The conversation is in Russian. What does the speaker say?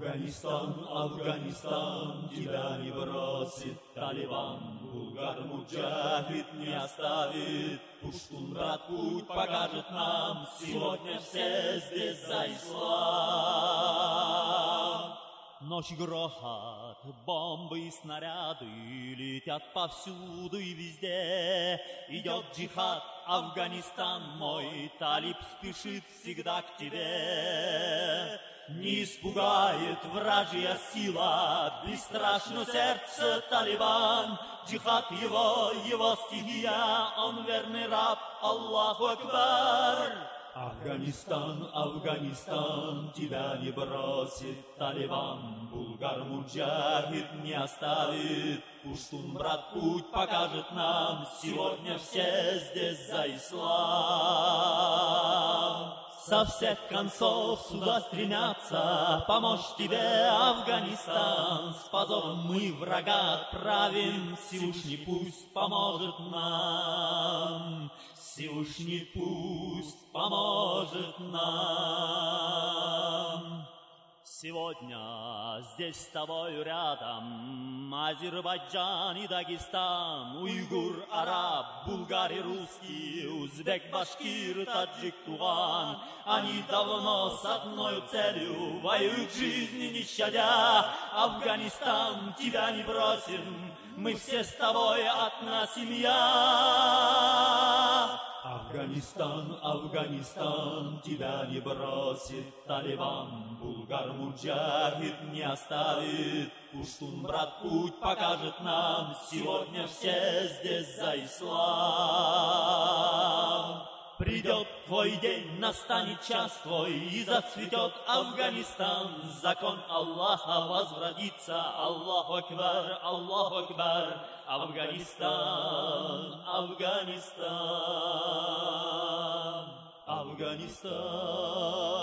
Афганистан, Афганистан, тебя не бросит Талибан. Булгар Муджахид не оставит, Пуштун, брат, путь покажет нам, Сегодня все здесь за ислам. Ночь грохот, бомбы и снаряды Летят повсюду и везде. Идет джихад, Афганистан мой, Талиб спешит всегда к тебе. Не испугает вражья сила, Бесстрашно сердце Талибан. Джихад его, его стихия, Он верный раб, Аллаху Акбар. Афганистан, Афганистан, тебя не бросит Талибан. Булгар Муджахид не оставит, Пуштун, брат, путь покажет нам, Сегодня все здесь за ислам. Со всех концов сюда стремятся, Помочь тебе, Афганистан, С позором мы врага отправим, Всевышний пусть поможет нам. Всевышний пусть поможет нам. Сегодня здесь с тобою рядом Азербайджан и Дагестан, Уйгур, араб, булгар и русский, Узбек, башкир, таджик, туган. Они давно с одной целью Воюют жизни не щадя. Афганистан, тебя не бросим, Мы все с тобой одна семья. Афганистан, Афганистан, тебя не бросит Талибан. Булгар Муджахид не оставит, Пуштун, брат, путь покажет нам, Сегодня все здесь за ислам. Придет твой день, настанет час твой, И зацветет Афганистан. Закон Аллаха возвратится. Аллаху Акбар, Аллаху Акбар. Афганистан, Афганистан, Афганистан, Афганистан.